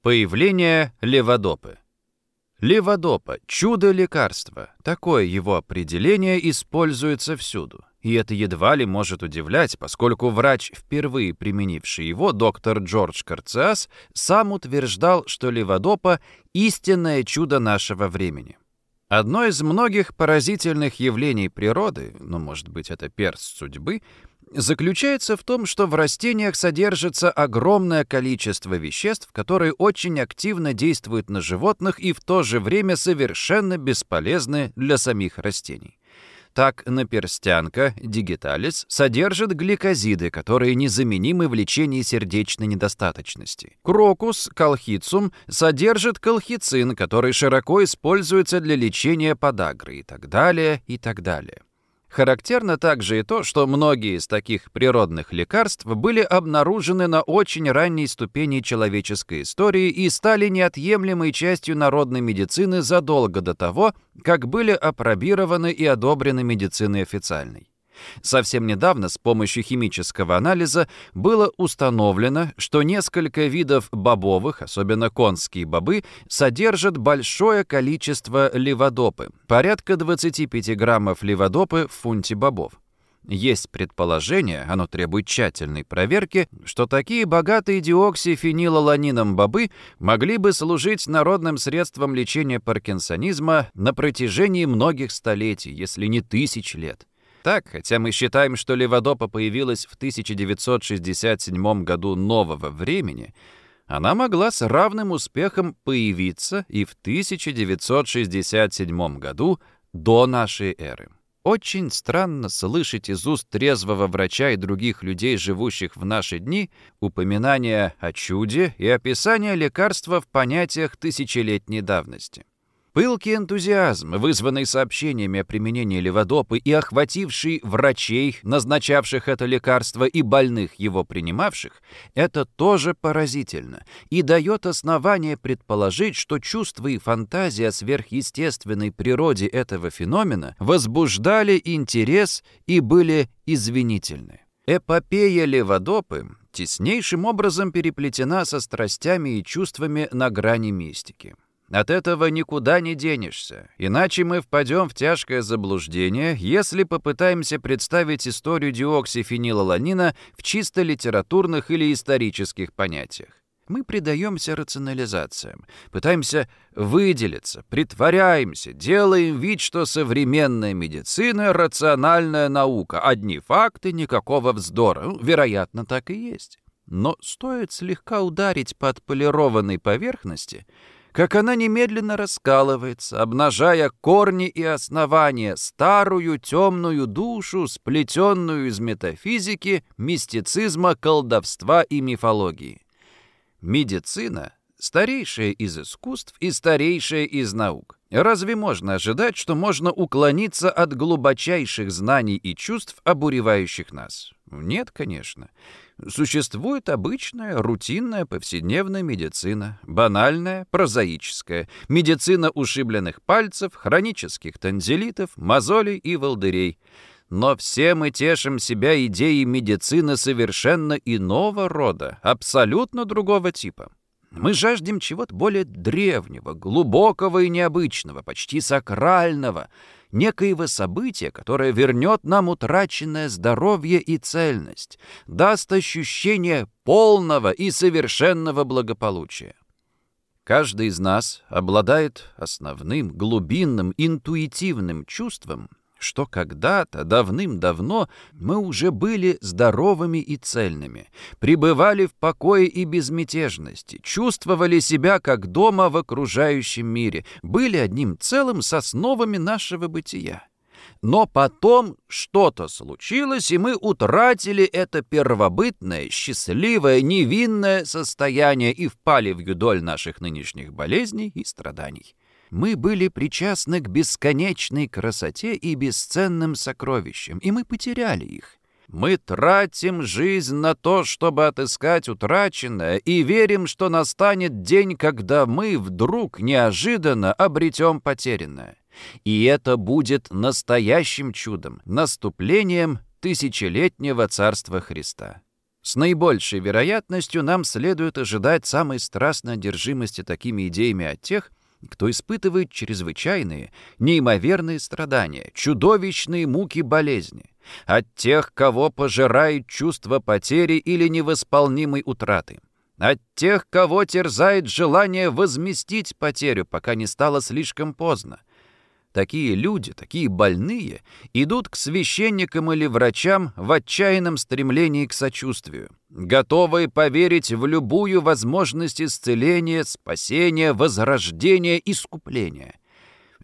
Появление леводопы. Леводопа – чудо-лекарство. Такое его определение используется всюду. И это едва ли может удивлять, поскольку врач, впервые применивший его, доктор Джордж Карциас, сам утверждал, что леводопа – истинное чудо нашего времени. Одно из многих поразительных явлений природы, ну, может быть, это перст судьбы, заключается в том, что в растениях содержится огромное количество веществ, которые очень активно действуют на животных и в то же время совершенно бесполезны для самих растений. Так, наперстянка, дигиталис, содержит гликозиды, которые незаменимы в лечении сердечной недостаточности. Крокус, колхицум, содержит колхицин, который широко используется для лечения подагры и так далее, и так далее. Характерно также и то, что многие из таких природных лекарств были обнаружены на очень ранней ступени человеческой истории и стали неотъемлемой частью народной медицины задолго до того, как были опробированы и одобрены медициной официальной. Совсем недавно с помощью химического анализа было установлено, что несколько видов бобовых, особенно конские бобы, содержат большое количество леводопы, порядка 25 граммов леводопы в фунте бобов. Есть предположение, оно требует тщательной проверки, что такие богатые диоксифенилаланином бобы могли бы служить народным средством лечения паркинсонизма на протяжении многих столетий, если не тысяч лет. Так, хотя мы считаем, что леводопа появилась в 1967 году нового времени, она могла с равным успехом появиться и в 1967 году до нашей эры. Очень странно слышать из уст трезвого врача и других людей, живущих в наши дни, упоминания о чуде и описание лекарства в понятиях тысячелетней давности. Пылкий энтузиазм, вызванный сообщениями о применении леводопы и охвативший врачей, назначавших это лекарство, и больных его принимавших, это тоже поразительно и дает основание предположить, что чувства и фантазия о сверхъестественной природе этого феномена возбуждали интерес и были извинительны. Эпопея леводопы теснейшим образом переплетена со страстями и чувствами на грани мистики. От этого никуда не денешься, иначе мы впадем в тяжкое заблуждение, если попытаемся представить историю диоксифенилаланина в чисто литературных или исторических понятиях. Мы предаемся рационализациям, пытаемся выделиться, притворяемся, делаем вид, что современная медицина — рациональная наука, одни факты, никакого вздора. Ну, вероятно, так и есть. Но стоит слегка ударить по отполированной поверхности — как она немедленно раскалывается, обнажая корни и основания, старую темную душу, сплетенную из метафизики, мистицизма, колдовства и мифологии. Медицина — старейшая из искусств и старейшая из наук. Разве можно ожидать, что можно уклониться от глубочайших знаний и чувств, обуревающих нас? Нет, конечно. Существует обычная, рутинная, повседневная медицина, банальная, прозаическая, медицина ушибленных пальцев, хронических танзелитов, мозолей и волдырей. Но все мы тешим себя идеей медицины совершенно иного рода, абсолютно другого типа. Мы жаждем чего-то более древнего, глубокого и необычного, почти сакрального — некоего события, которое вернет нам утраченное здоровье и цельность, даст ощущение полного и совершенного благополучия. Каждый из нас обладает основным, глубинным, интуитивным чувством, что когда-то, давным-давно, мы уже были здоровыми и цельными, пребывали в покое и безмятежности, чувствовали себя как дома в окружающем мире, были одним целым с основами нашего бытия. Но потом что-то случилось, и мы утратили это первобытное, счастливое, невинное состояние и впали в юдоль наших нынешних болезней и страданий мы были причастны к бесконечной красоте и бесценным сокровищам, и мы потеряли их. Мы тратим жизнь на то, чтобы отыскать утраченное, и верим, что настанет день, когда мы вдруг неожиданно обретем потерянное. И это будет настоящим чудом, наступлением тысячелетнего Царства Христа. С наибольшей вероятностью нам следует ожидать самой страстной одержимости такими идеями от тех, кто испытывает чрезвычайные, неимоверные страдания, чудовищные муки болезни, от тех, кого пожирает чувство потери или невосполнимой утраты, от тех, кого терзает желание возместить потерю, пока не стало слишком поздно, Такие люди, такие больные, идут к священникам или врачам в отчаянном стремлении к сочувствию, готовые поверить в любую возможность исцеления, спасения, возрождения, искупления.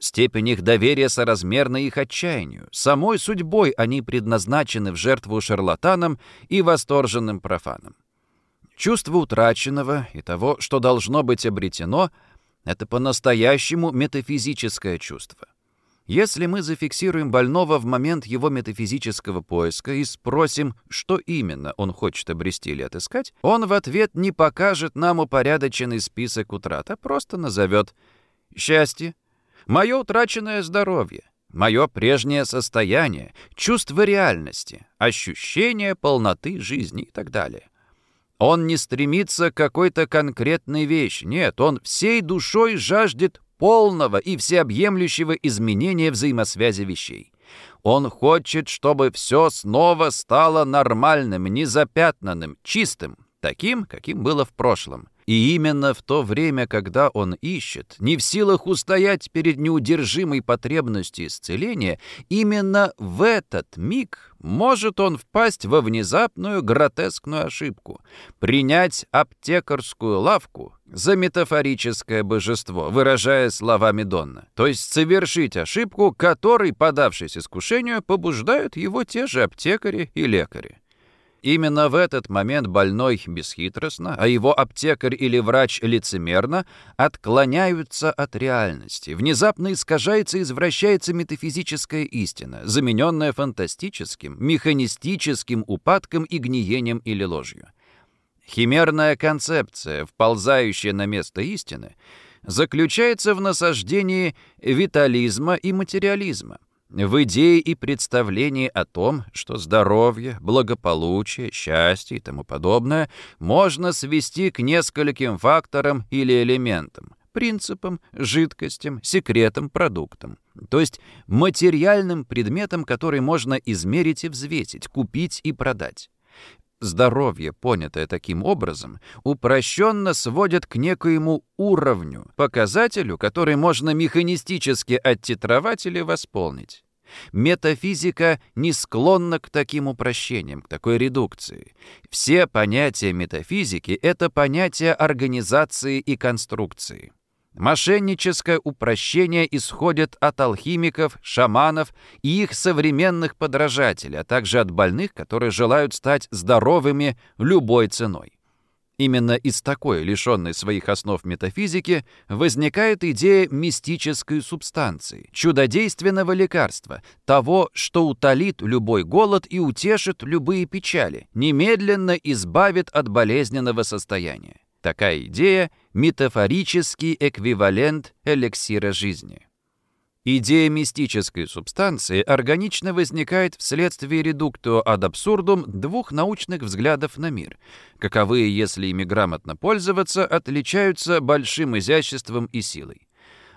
Степень их доверия соразмерна их отчаянию. Самой судьбой они предназначены в жертву шарлатанам и восторженным профанам. Чувство утраченного и того, что должно быть обретено, это по-настоящему метафизическое чувство. Если мы зафиксируем больного в момент его метафизического поиска и спросим, что именно он хочет обрести или отыскать, он в ответ не покажет нам упорядоченный список утрат, а просто назовет «счастье», «мое утраченное здоровье», «мое прежнее состояние», «чувство реальности», «ощущение полноты жизни» и так далее. Он не стремится к какой-то конкретной вещи. Нет, он всей душой жаждет полного и всеобъемлющего изменения взаимосвязи вещей. Он хочет, чтобы все снова стало нормальным, незапятнанным, чистым, таким, каким было в прошлом. И именно в то время, когда он ищет, не в силах устоять перед неудержимой потребностью исцеления, именно в этот миг может он впасть во внезапную гротескную ошибку, принять аптекарскую лавку за метафорическое божество, выражая словами Донна, то есть совершить ошибку, которой, подавшись искушению, побуждают его те же аптекари и лекари. Именно в этот момент больной бесхитростно, а его аптекарь или врач лицемерно отклоняются от реальности. Внезапно искажается и извращается метафизическая истина, замененная фантастическим, механистическим упадком и гниением или ложью. Химерная концепция, вползающая на место истины, заключается в насаждении витализма и материализма в идее и представлении о том, что здоровье, благополучие, счастье и тому подобное можно свести к нескольким факторам или элементам, принципам, жидкостям, секретам, продуктам. То есть материальным предметам, которые можно измерить и взвесить, купить и продать. Здоровье, понятое таким образом, упрощенно сводят к некоему уровню, показателю, который можно механистически оттитровать или восполнить. Метафизика не склонна к таким упрощениям, к такой редукции. Все понятия метафизики — это понятия организации и конструкции. Мошенническое упрощение исходит от алхимиков, шаманов и их современных подражателей, а также от больных, которые желают стать здоровыми любой ценой. Именно из такой, лишенной своих основ метафизики, возникает идея мистической субстанции, чудодейственного лекарства, того, что утолит любой голод и утешит любые печали, немедленно избавит от болезненного состояния. Такая идея — метафорический эквивалент эликсира жизни. Идея мистической субстанции органично возникает вследствие редуктуо ад абсурдум двух научных взглядов на мир, каковые, если ими грамотно пользоваться, отличаются большим изяществом и силой.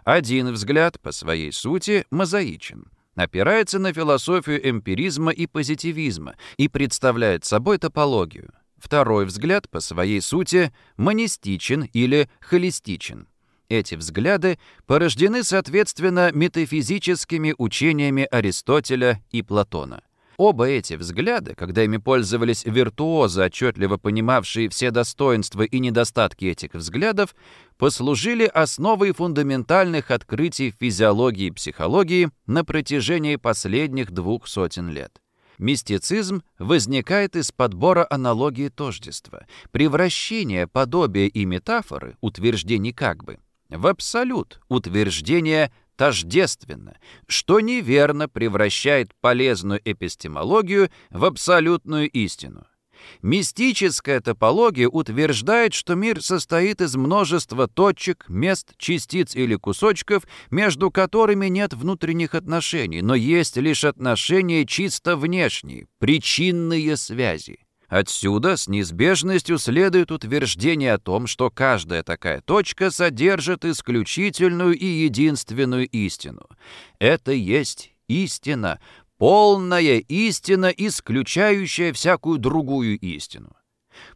Один взгляд, по своей сути, мозаичен, опирается на философию эмпиризма и позитивизма и представляет собой топологию. Второй взгляд по своей сути монистичен или холистичен. Эти взгляды порождены, соответственно, метафизическими учениями Аристотеля и Платона. Оба эти взгляда, когда ими пользовались виртуозы, отчетливо понимавшие все достоинства и недостатки этих взглядов, послужили основой фундаментальных открытий физиологии и психологии на протяжении последних двух сотен лет. Мистицизм возникает из подбора аналогии тождества, превращения подобия и метафоры, утверждений как бы, в абсолют, утверждение тождественно, что неверно превращает полезную эпистемологию в абсолютную истину. Мистическая топология утверждает, что мир состоит из множества точек, мест, частиц или кусочков, между которыми нет внутренних отношений, но есть лишь отношения чисто внешние, причинные связи. Отсюда с неизбежностью следует утверждение о том, что каждая такая точка содержит исключительную и единственную истину. Это есть истина, полная истина, исключающая всякую другую истину.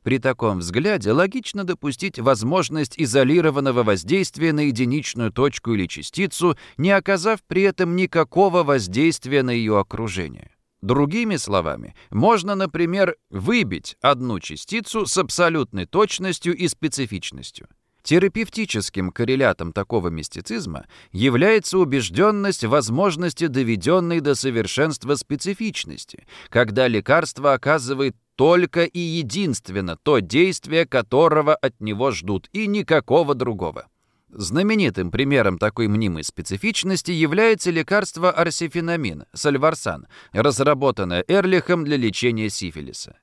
При таком взгляде логично допустить возможность изолированного воздействия на единичную точку или частицу, не оказав при этом никакого воздействия на ее окружение. Другими словами, можно, например, выбить одну частицу с абсолютной точностью и специфичностью. Терапевтическим коррелятом такого мистицизма является убежденность в возможности доведенной до совершенства специфичности, когда лекарство оказывает только и единственно то действие, которого от него ждут, и никакого другого. Знаменитым примером такой мнимой специфичности является лекарство арсифенамин, сальварсан, разработанное Эрлихом для лечения сифилиса.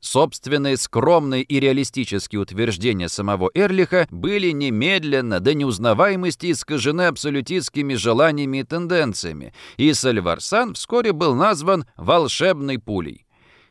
Собственные скромные и реалистические утверждения самого Эрлиха были немедленно до неузнаваемости искажены абсолютистскими желаниями и тенденциями, и Сальварсан вскоре был назван «волшебной пулей».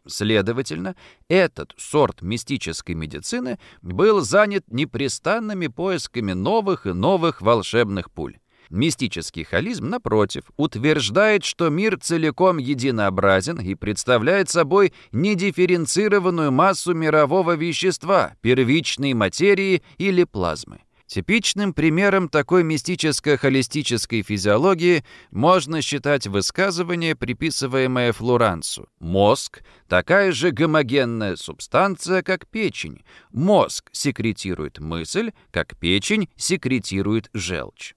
Следовательно, этот сорт мистической медицины был занят непрестанными поисками новых и новых волшебных пуль. Мистический холизм, напротив, утверждает, что мир целиком единообразен и представляет собой недифференцированную массу мирового вещества, первичной материи или плазмы. Типичным примером такой мистическо-холистической физиологии можно считать высказывание, приписываемое Флорансу. Мозг – такая же гомогенная субстанция, как печень. Мозг секретирует мысль, как печень секретирует желчь.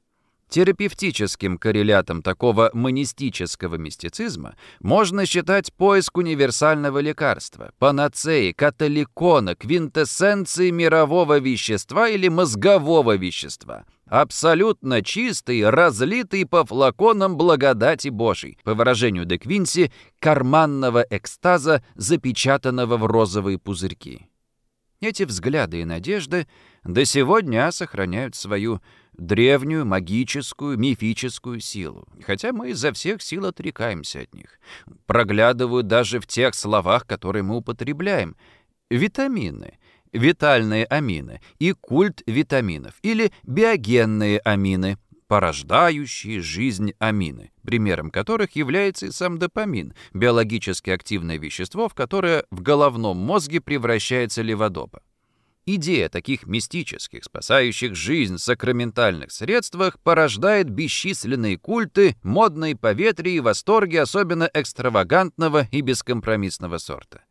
Терапевтическим коррелятом такого монистического мистицизма можно считать поиск универсального лекарства, панацеи, католикона, квинтэссенции мирового вещества или мозгового вещества, абсолютно чистый, разлитый по флаконам благодати Божией, по выражению де Квинси, карманного экстаза, запечатанного в розовые пузырьки. Эти взгляды и надежды до сегодня сохраняют свою древнюю, магическую, мифическую силу, хотя мы изо всех сил отрекаемся от них. Проглядывают даже в тех словах, которые мы употребляем. Витамины, витальные амины и культ витаминов, или биогенные амины, порождающие жизнь амины, примером которых является и сам допамин, биологически активное вещество, в которое в головном мозге превращается леводопа. Идея таких мистических, спасающих жизнь сакраментальных средствах порождает бесчисленные культы, модные поветрия и восторги особенно экстравагантного и бескомпромиссного сорта.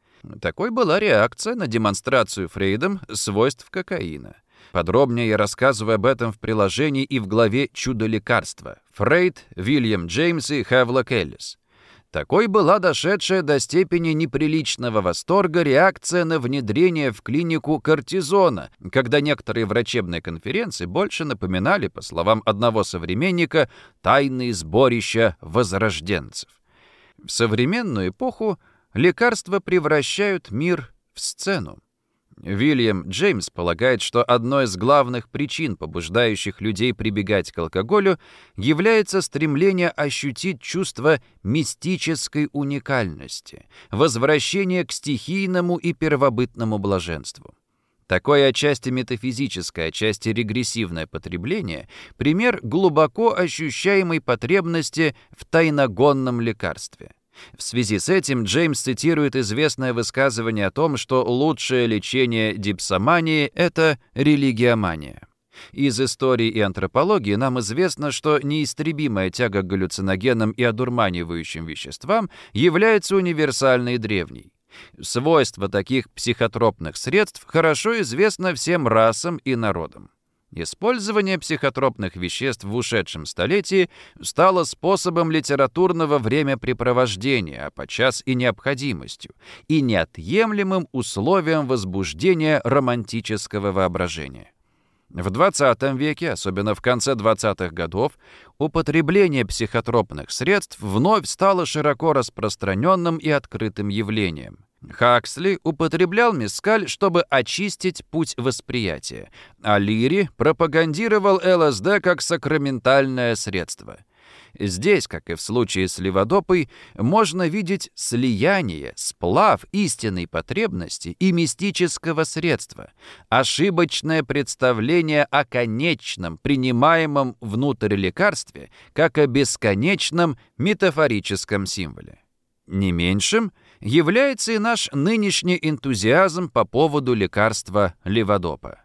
Такой была реакция на демонстрацию Фрейдом свойств кокаина. Подробнее я рассказываю об этом в приложении и в главе «Чудо лекарства» Фрейд, Вильям Джеймс и Хевлок Эллис. Такой была дошедшая до степени неприличного восторга реакция на внедрение в клинику кортизона, когда некоторые врачебные конференции больше напоминали, по словам одного современника, тайные сборища возрожденцев. В современную эпоху лекарства превращают мир в сцену. Вильям Джеймс полагает, что одной из главных причин, побуждающих людей прибегать к алкоголю, является стремление ощутить чувство мистической уникальности, возвращение к стихийному и первобытному блаженству. Такое отчасти метафизическое, отчасти регрессивное потребление – пример глубоко ощущаемой потребности в тайногонном лекарстве – в связи с этим Джеймс цитирует известное высказывание о том, что лучшее лечение дипсомании – это религиомания. Из истории и антропологии нам известно, что неистребимая тяга к галлюциногенным и одурманивающим веществам является универсальной и древней. Свойства таких психотропных средств хорошо известно всем расам и народам. Использование психотропных веществ в ушедшем столетии стало способом литературного времяпрепровождения, а подчас и необходимостью, и неотъемлемым условием возбуждения романтического воображения. В XX веке, особенно в конце 20-х годов, употребление психотропных средств вновь стало широко распространенным и открытым явлением. Хаксли употреблял мескаль, чтобы очистить путь восприятия, а Лири пропагандировал ЛСД как сакраментальное средство. Здесь, как и в случае с леводопой, можно видеть слияние, сплав истинной потребности и мистического средства, ошибочное представление о конечном, принимаемом внутрь лекарстве, как о бесконечном метафорическом символе. Не меньшим является и наш нынешний энтузиазм по поводу лекарства леводопа.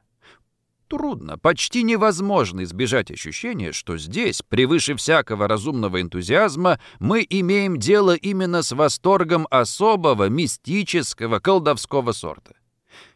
Трудно, почти невозможно избежать ощущения, что здесь, превыше всякого разумного энтузиазма, мы имеем дело именно с восторгом особого, мистического, колдовского сорта.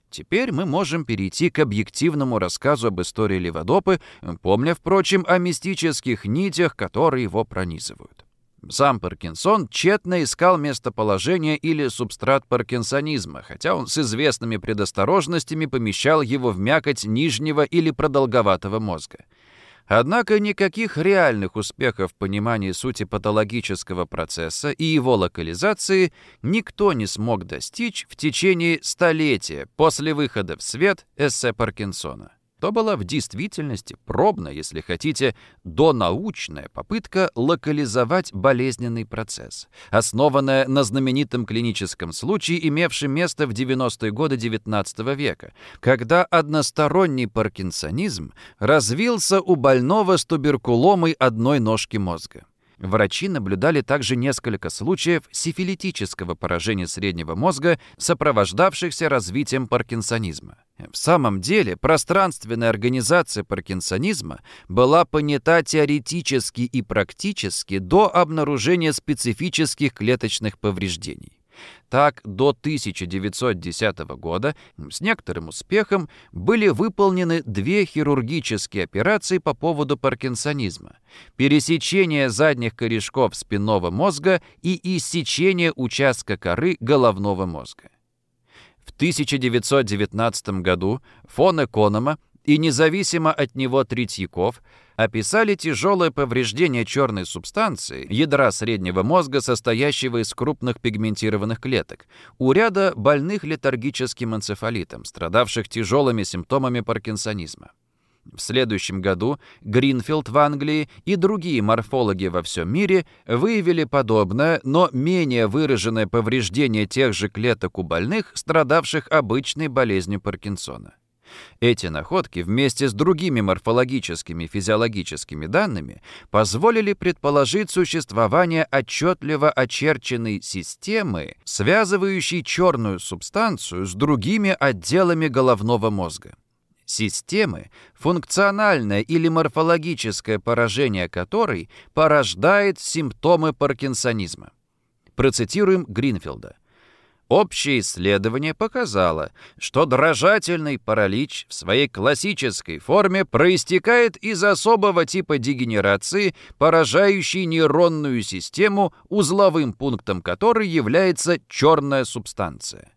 Теперь мы можем перейти к объективному рассказу об истории Леводопы, помня, впрочем, о мистических нитях, которые его пронизывают. Сам Паркинсон тщетно искал местоположение или субстрат паркинсонизма, хотя он с известными предосторожностями помещал его в мякоть нижнего или продолговатого мозга. Однако никаких реальных успехов в понимании сути патологического процесса и его локализации никто не смог достичь в течение столетия после выхода в свет эссе Паркинсона то была в действительности пробная, если хотите, донаучная попытка локализовать болезненный процесс, основанная на знаменитом клиническом случае, имевшем место в 90-е годы XIX века, когда односторонний паркинсонизм развился у больного с туберкуломой одной ножки мозга. Врачи наблюдали также несколько случаев сифилитического поражения среднего мозга, сопровождавшихся развитием паркинсонизма. В самом деле, пространственная организация паркинсонизма была понята теоретически и практически до обнаружения специфических клеточных повреждений. Так, до 1910 года с некоторым успехом были выполнены две хирургические операции по поводу паркинсонизма. Пересечение задних корешков спинного мозга и иссечение участка коры головного мозга. В 1919 году фон Эконома и независимо от него Третьяков описали тяжелое повреждение черной субстанции, ядра среднего мозга, состоящего из крупных пигментированных клеток, у ряда больных летаргическим энцефалитом, страдавших тяжелыми симптомами паркинсонизма. В следующем году Гринфилд в Англии и другие морфологи во всем мире выявили подобное, но менее выраженное повреждение тех же клеток у больных, страдавших обычной болезнью Паркинсона. Эти находки вместе с другими морфологическими физиологическими данными позволили предположить существование отчетливо очерченной системы, связывающей черную субстанцию с другими отделами головного мозга. Системы, функциональное или морфологическое поражение которой порождает симптомы паркинсонизма. Процитируем Гринфилда. Общее исследование показало, что дрожательный паралич в своей классической форме проистекает из особого типа дегенерации, поражающей нейронную систему, узловым пунктом которой является черная субстанция.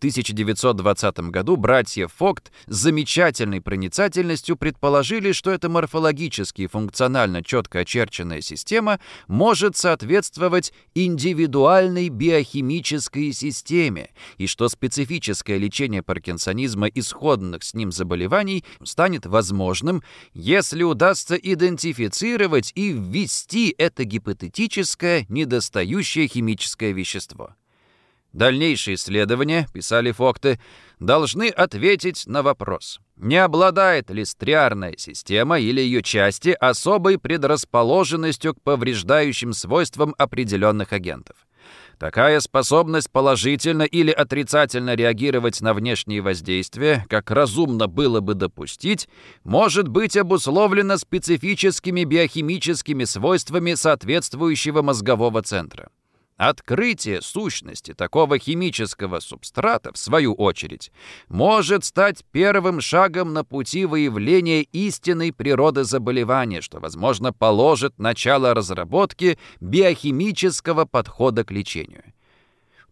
1920 году братья Фокт с замечательной проницательностью предположили, что эта морфологически и функционально четко очерченная система может соответствовать индивидуальной биохимической системе, и что специфическое лечение паркинсонизма и сходных с ним заболеваний станет возможным, если удастся идентифицировать и ввести это гипотетическое недостающее химическое вещество. Дальнейшие исследования, писали Фокты, должны ответить на вопрос, не обладает ли стриарная система или ее части особой предрасположенностью к повреждающим свойствам определенных агентов. Такая способность положительно или отрицательно реагировать на внешние воздействия, как разумно было бы допустить, может быть обусловлена специфическими биохимическими свойствами соответствующего мозгового центра. Открытие сущности такого химического субстрата, в свою очередь, может стать первым шагом на пути выявления истинной природы заболевания, что, возможно, положит начало разработке биохимического подхода к лечению.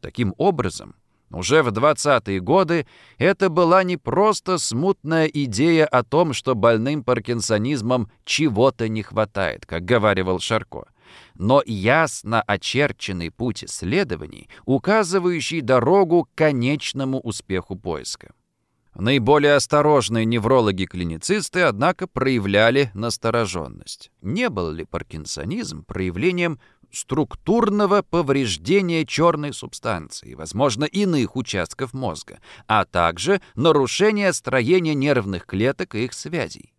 Таким образом, уже в 20-е годы это была не просто смутная идея о том, что больным паркинсонизмом чего-то не хватает, как говаривал Шарко но ясно очерченный путь исследований, указывающий дорогу к конечному успеху поиска. Наиболее осторожные неврологи-клиницисты, однако, проявляли настороженность. Не был ли паркинсонизм проявлением структурного повреждения черной субстанции, возможно, иных участков мозга, а также нарушения строения нервных клеток и их связей.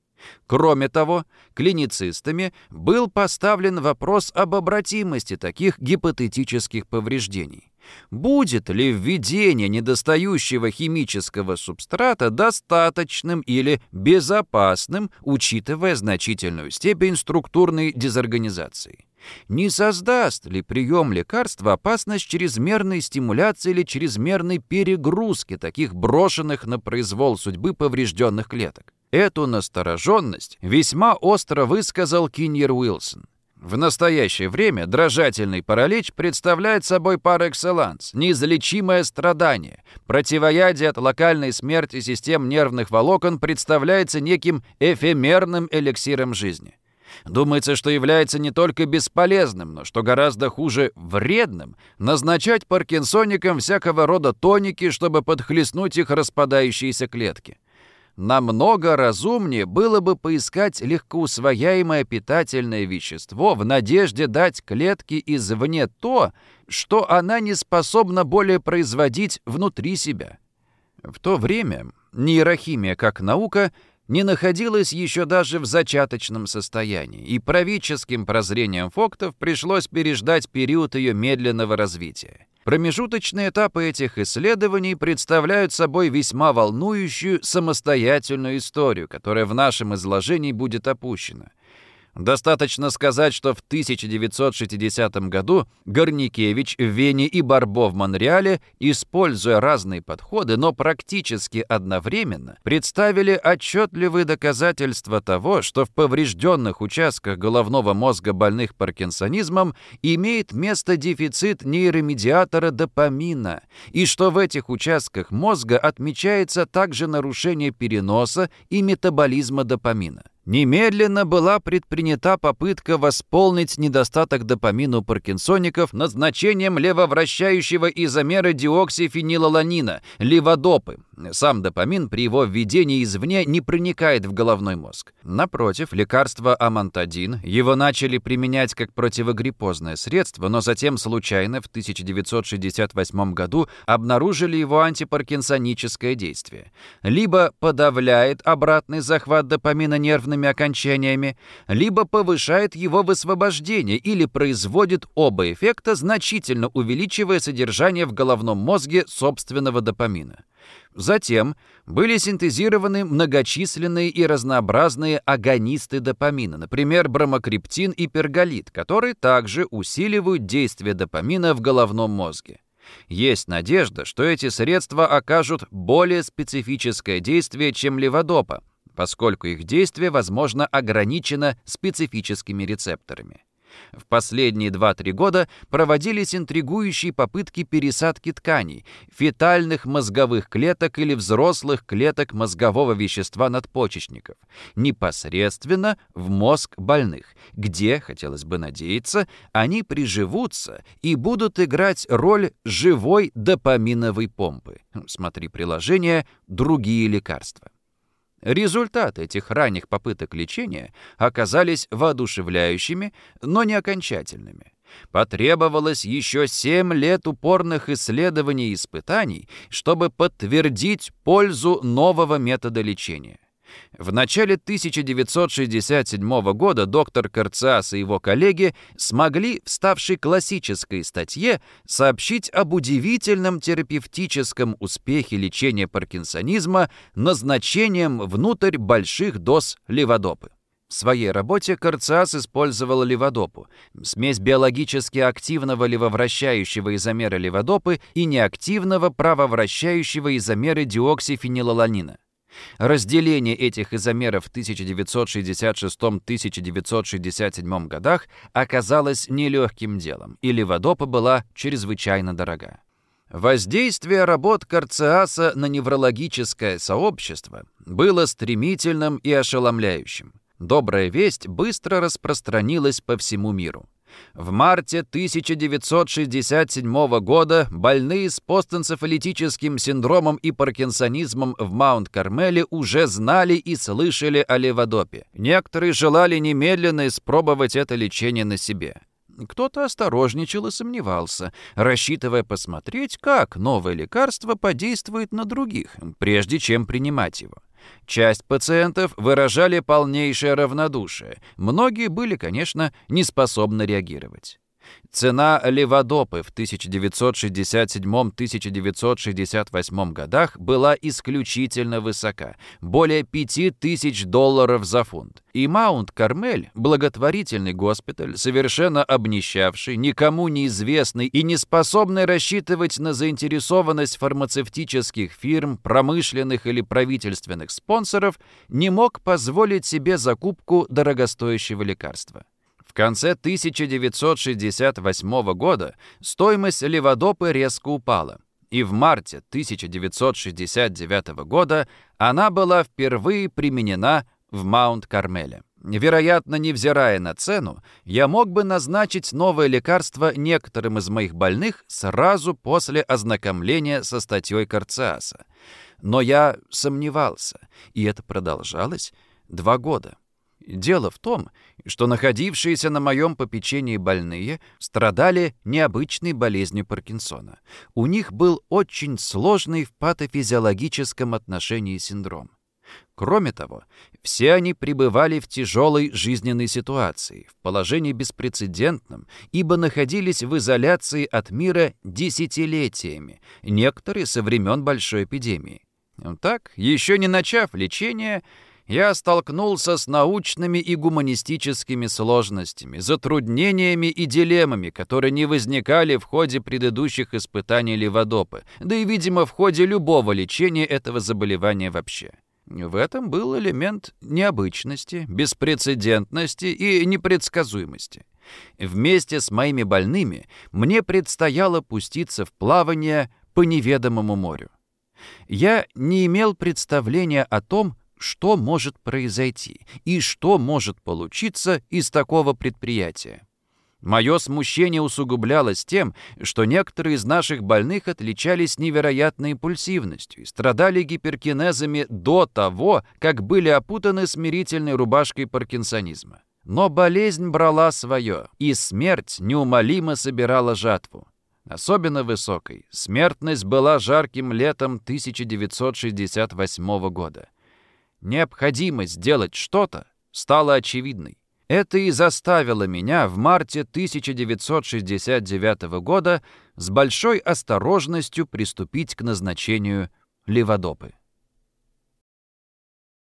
Кроме того, клиницистами был поставлен вопрос об обратимости таких гипотетических повреждений. Будет ли введение недостающего химического субстрата достаточным или безопасным, учитывая значительную степень структурной дезорганизации? Не создаст ли прием лекарства опасность чрезмерной стимуляции или чрезмерной перегрузки таких брошенных на произвол судьбы поврежденных клеток? Эту настороженность весьма остро высказал Киньер Уилсон. В настоящее время дрожательный паралич представляет собой пар экселанс, неизлечимое страдание. Противоядие от локальной смерти систем нервных волокон представляется неким эфемерным эликсиром жизни. Думается, что является не только бесполезным, но, что гораздо хуже, вредным, назначать паркинсоникам всякого рода тоники, чтобы подхлестнуть их распадающиеся клетки. Намного разумнее было бы поискать легкоусвояемое питательное вещество в надежде дать клетке извне то, что она не способна более производить внутри себя. В то время нейрохимия как наука не находилась еще даже в зачаточном состоянии, и правительским прозрением фоктов пришлось переждать период ее медленного развития. Промежуточные этапы этих исследований представляют собой весьма волнующую самостоятельную историю, которая в нашем изложении будет опущена. Достаточно сказать, что в 1960 году Горникевич в Вене и Барбо в Монреале, используя разные подходы, но практически одновременно, представили отчетливые доказательства того, что в поврежденных участках головного мозга больных паркинсонизмом имеет место дефицит нейромедиатора допамина, и что в этих участках мозга отмечается также нарушение переноса и метаболизма допамина. Немедленно была предпринята попытка восполнить недостаток допамина у паркинсоников назначением левовращающего изомера диоксифенилаланина, леводопы. Сам допамин при его введении извне не проникает в головной мозг. Напротив, лекарство амантадин его начали применять как противогриппозное средство, но затем случайно в 1968 году обнаружили его антипаркинсоническое действие. Либо подавляет обратный захват допамина нервными нервными окончаниями, либо повышает его высвобождение или производит оба эффекта, значительно увеличивая содержание в головном мозге собственного допамина. Затем были синтезированы многочисленные и разнообразные агонисты допамина, например, бромокриптин и перголит, которые также усиливают действие допамина в головном мозге. Есть надежда, что эти средства окажут более специфическое действие, чем леводопа, поскольку их действие, возможно, ограничено специфическими рецепторами. В последние 2-3 года проводились интригующие попытки пересадки тканей, фетальных мозговых клеток или взрослых клеток мозгового вещества надпочечников, непосредственно в мозг больных, где, хотелось бы надеяться, они приживутся и будут играть роль живой допаминовой помпы. Смотри приложение «Другие лекарства». Результаты этих ранних попыток лечения оказались воодушевляющими, но не окончательными. Потребовалось еще семь лет упорных исследований и испытаний, чтобы подтвердить пользу нового метода лечения. В начале 1967 года доктор Карциас и его коллеги смогли в ставшей классической статье сообщить об удивительном терапевтическом успехе лечения паркинсонизма назначением внутрь больших доз леводопы. В своей работе Карциас использовал леводопу, смесь биологически активного левовращающего изомера леводопы и неактивного правовращающего изомера диоксифенилаланина. Разделение этих изомеров в 1966-1967 годах оказалось нелегким делом, и леводопа была чрезвычайно дорога. Воздействие работ Карциаса на неврологическое сообщество было стремительным и ошеломляющим. Добрая весть быстро распространилась по всему миру. В марте 1967 года больные с постэнцефалитическим синдромом и паркинсонизмом в Маунт-Кармеле уже знали и слышали о леводопе. Некоторые желали немедленно испробовать это лечение на себе. Кто-то осторожничал и сомневался, рассчитывая посмотреть, как новое лекарство подействует на других, прежде чем принимать его. Часть пациентов выражали полнейшее равнодушие. Многие были, конечно, не способны реагировать. Цена леводопы в 1967-1968 годах была исключительно высока – более 5000 долларов за фунт. И Маунт-Кармель, благотворительный госпиталь, совершенно обнищавший, никому неизвестный и не способный рассчитывать на заинтересованность фармацевтических фирм, промышленных или правительственных спонсоров, не мог позволить себе закупку дорогостоящего лекарства. В конце 1968 года стоимость леводопы резко упала, и в марте 1969 года она была впервые применена в Маунт-Кармеле. Вероятно, невзирая на цену, я мог бы назначить новое лекарство некоторым из моих больных сразу после ознакомления со статьей Карциаса. Но я сомневался, и это продолжалось два года. Дело в том, что находившиеся на моем попечении больные страдали необычной болезнью Паркинсона. У них был очень сложный в патофизиологическом отношении синдром. Кроме того, все они пребывали в тяжелой жизненной ситуации, в положении беспрецедентном, ибо находились в изоляции от мира десятилетиями, некоторые со времен Большой эпидемии. Так, еще не начав лечение, я столкнулся с научными и гуманистическими сложностями, затруднениями и дилеммами, которые не возникали в ходе предыдущих испытаний леводопы, да и, видимо, в ходе любого лечения этого заболевания вообще. В этом был элемент необычности, беспрецедентности и непредсказуемости. Вместе с моими больными мне предстояло пуститься в плавание по неведомому морю. Я не имел представления о том, что может произойти и что может получиться из такого предприятия. Мое смущение усугублялось тем, что некоторые из наших больных отличались невероятной импульсивностью и страдали гиперкинезами до того, как были опутаны смирительной рубашкой паркинсонизма. Но болезнь брала свое, и смерть неумолимо собирала жатву. Особенно высокой смертность была жарким летом 1968 года. Необходимость сделать что-то стала очевидной. Это и заставило меня в марте 1969 года с большой осторожностью приступить к назначению леводопы.